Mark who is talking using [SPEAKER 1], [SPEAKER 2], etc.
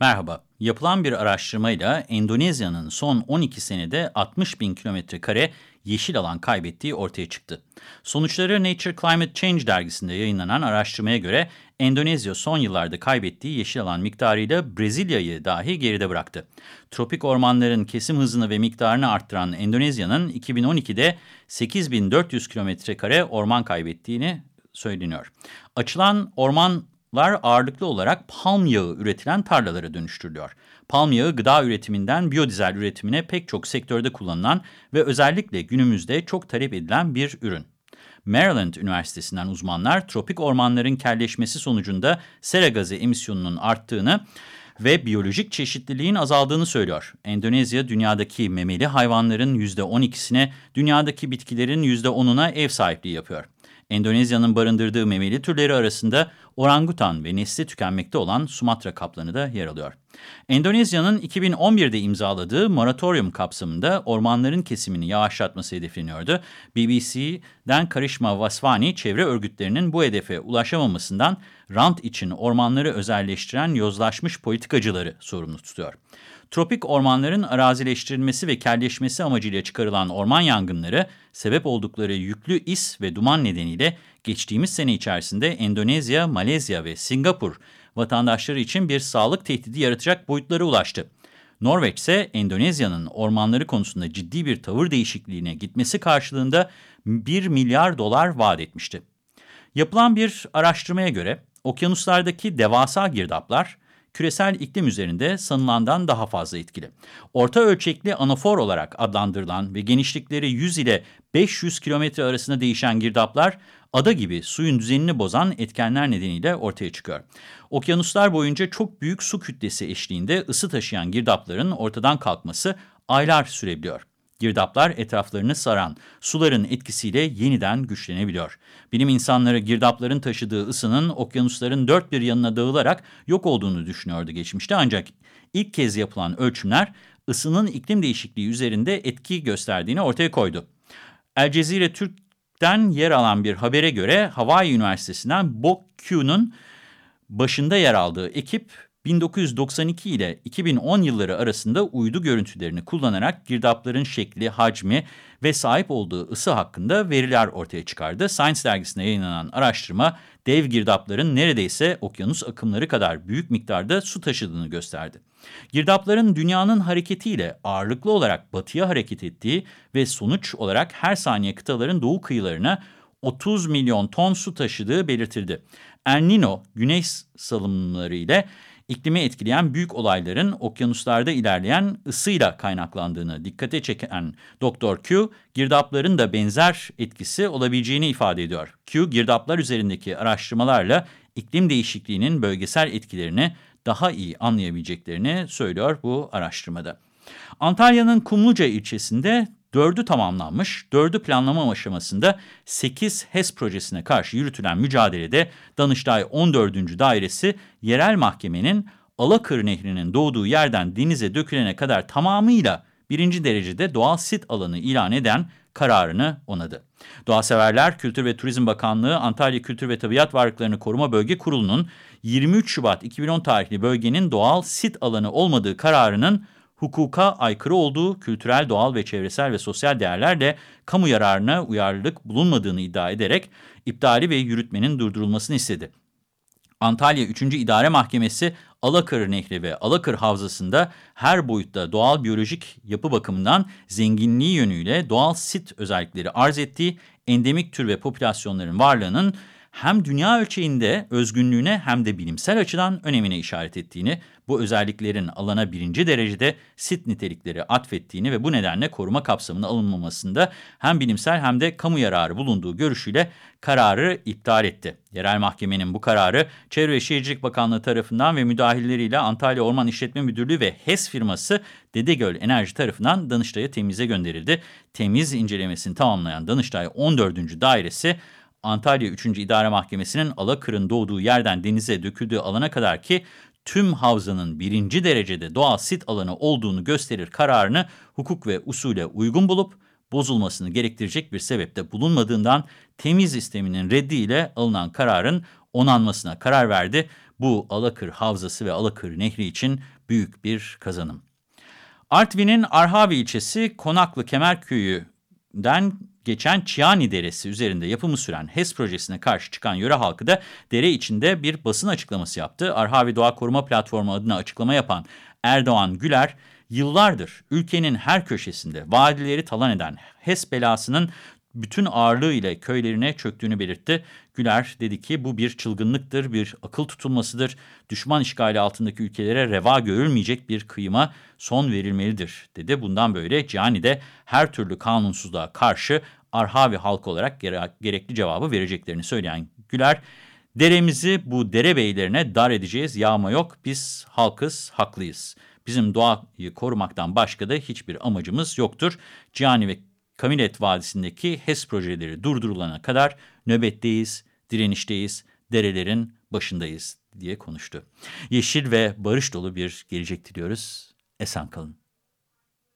[SPEAKER 1] Merhaba. Yapılan bir araştırmayla Endonezya'nın son 12 senede 60 bin kilometre kare yeşil alan kaybettiği ortaya çıktı. Sonuçları Nature Climate Change dergisinde yayınlanan araştırmaya göre Endonezya son yıllarda kaybettiği yeşil alan miktarıyla Brezilya'yı dahi geride bıraktı. Tropik ormanların kesim hızını ve miktarını arttıran Endonezya'nın 2012'de 8400 kilometre kare orman kaybettiğini söyleniyor. Açılan orman lar ağırlıklı olarak palm yağı üretilen tarlalara dönüştürülüyor. Palm yağı gıda üretiminden biyodizel üretimine pek çok sektörde kullanılan ve özellikle günümüzde çok talep edilen bir ürün. Maryland Üniversitesi'nden uzmanlar tropik ormanların kelleşmesi sonucunda sera gazı emisyonunun arttığını ve biyolojik çeşitliliğin azaldığını söylüyor. Endonezya dünyadaki memeli hayvanların %12'sine, dünyadaki bitkilerin %10'una ev sahipliği yapıyor. Endonezya'nın barındırdığı memeli türleri arasında orangutan ve nesli tükenmekte olan Sumatra kaplanı da yer alıyor. Endonezya'nın 2011'de imzaladığı moratorium kapsamında ormanların kesimini yavaşlatması hedefleniyordu. BBC'den Karishma Vasvani çevre örgütlerinin bu hedefe ulaşamamasından rant için ormanları özelleştiren yozlaşmış politikacıları sorumlu tutuyor. Tropik ormanların arazileştirilmesi ve kelleşmesi amacıyla çıkarılan orman yangınları sebep oldukları yüklü is ve duman nedeniyle geçtiğimiz sene içerisinde Endonezya, Malezya ve Singapur vatandaşları için bir sağlık tehdidi yaratacak boyutlara ulaştı. Norveç ise Endonezya'nın ormanları konusunda ciddi bir tavır değişikliğine gitmesi karşılığında 1 milyar dolar vaat etmişti. Yapılan bir araştırmaya göre okyanuslardaki devasa girdaplar, küresel iklim üzerinde sanılandan daha fazla etkili. Orta ölçekli anafor olarak adlandırılan ve genişlikleri 100 ile 500 kilometre arasında değişen girdaplar, ada gibi suyun düzenini bozan etkenler nedeniyle ortaya çıkıyor. Okyanuslar boyunca çok büyük su kütlesi eşliğinde ısı taşıyan girdapların ortadan kalkması aylar sürebiliyor. Girdaplar etraflarını saran suların etkisiyle yeniden güçlenebiliyor. Bilim insanları girdapların taşıdığı ısının okyanusların dört bir yanına dağılarak yok olduğunu düşünüyordu geçmişte ancak ilk kez yapılan ölçümler ısının iklim değişikliği üzerinde etki gösterdiğini ortaya koydu. El Cezire Türk'ten yer alan bir habere göre Hawaii Üniversitesi'nden Bok Q'nun başında yer aldığı ekip 1992 ile 2010 yılları arasında uydu görüntülerini kullanarak girdapların şekli, hacmi ve sahip olduğu ısı hakkında veriler ortaya çıkardı. Science dergisinde yayınlanan araştırma dev girdapların neredeyse okyanus akımları kadar büyük miktarda su taşıdığını gösterdi. Girdapların dünyanın hareketiyle ağırlıklı olarak batıya hareket ettiği ve sonuç olarak her saniye kıtaların doğu kıyılarına 30 milyon ton su taşıdığı belirtildi. El Nino güneş salımları ile iklimi etkileyen büyük olayların okyanuslarda ilerleyen ısıyla kaynaklandığını dikkate çeken Dr. Q, girdapların da benzer etkisi olabileceğini ifade ediyor. Q, girdaplar üzerindeki araştırmalarla iklim değişikliğinin bölgesel etkilerini daha iyi anlayabileceklerini söylüyor bu araştırmada. Antalya'nın Kumluca ilçesinde Dördü tamamlanmış, dördü planlama aşamasında 8 HES projesine karşı yürütülen mücadelede Danıştay 14. Dairesi yerel mahkemenin Alakır Nehri'nin doğduğu yerden denize dökülene kadar tamamıyla birinci derecede doğal sit alanı ilan eden kararını onadı. Doğaseverler Kültür ve Turizm Bakanlığı Antalya Kültür ve Tabiat Varlıklarını Koruma Bölge Kurulu'nun 23 Şubat 2010 tarihli bölgenin doğal sit alanı olmadığı kararının hukuka aykırı olduğu, kültürel, doğal ve çevresel ve sosyal değerlerle kamu yararına uyarlılık bulunmadığını iddia ederek iptali ve yürütmenin durdurulmasını istedi. Antalya 3. İdare Mahkemesi Alakır Nehri ve Alakır Havzası'nda her boyutta doğal biyolojik yapı bakımından zenginliği yönüyle doğal sit özellikleri arz ettiği endemik tür ve popülasyonların varlığının hem dünya ölçeğinde özgünlüğüne hem de bilimsel açıdan önemine işaret ettiğini, bu özelliklerin alana birinci derecede sit nitelikleri atfettiğini ve bu nedenle koruma kapsamına alınmamasında hem bilimsel hem de kamu yararı bulunduğu görüşüyle kararı iptal etti. Yerel mahkemenin bu kararı Çevre ve Şehircilik Bakanlığı tarafından ve müdahaleleriyle Antalya Orman İşletme Müdürlüğü ve HES firması Dedegöl Enerji tarafından Danıştay'a temize gönderildi. Temiz incelemesini tamamlayan Danıştay 14. Dairesi Antalya 3. İdare Mahkemesi'nin Alakır'ın doğduğu yerden denize döküldüğü alana kadar ki tüm havzanın birinci derecede doğal sit alanı olduğunu gösterir kararını hukuk ve usule uygun bulup bozulmasını gerektirecek bir sebepte bulunmadığından temiz isteminin reddiyle alınan kararın onanmasına karar verdi. Bu Alakır Havzası ve Alakır Nehri için büyük bir kazanım. Artvin'in Arhavi ilçesi Konaklı Kemerköyü'den geçen Çiani Deresi üzerinde yapımı süren HES projesine karşı çıkan yöre halkı da dere içinde bir basın açıklaması yaptı. Arhavi Doğa Koruma Platformu adına açıklama yapan Erdoğan Güler, yıllardır ülkenin her köşesinde vadileri talan eden HES belasının bütün ağırlığıyla köylerine çöktüğünü belirtti. Güler dedi ki bu bir çılgınlıktır, bir akıl tutulmasıdır. Düşman işgali altındaki ülkelere reva görülmeyecek bir kıyıma son verilmelidir dedi. Bundan böyle Cani'de her türlü kanunsuzluğa karşı Arhavi halkı olarak gerekli cevabı vereceklerini söyleyen Güler, deremizi bu derebeylerine dar edeceğiz, yağma yok, biz halkız, haklıyız. Bizim doğayı korumaktan başka da hiçbir amacımız yoktur. Cani ve Kamilet Vadisi'ndeki HES projeleri durdurulana kadar nöbetteyiz, direnişteyiz, derelerin başındayız diye konuştu. Yeşil ve barış dolu bir gelecek diliyoruz. Esen kalın.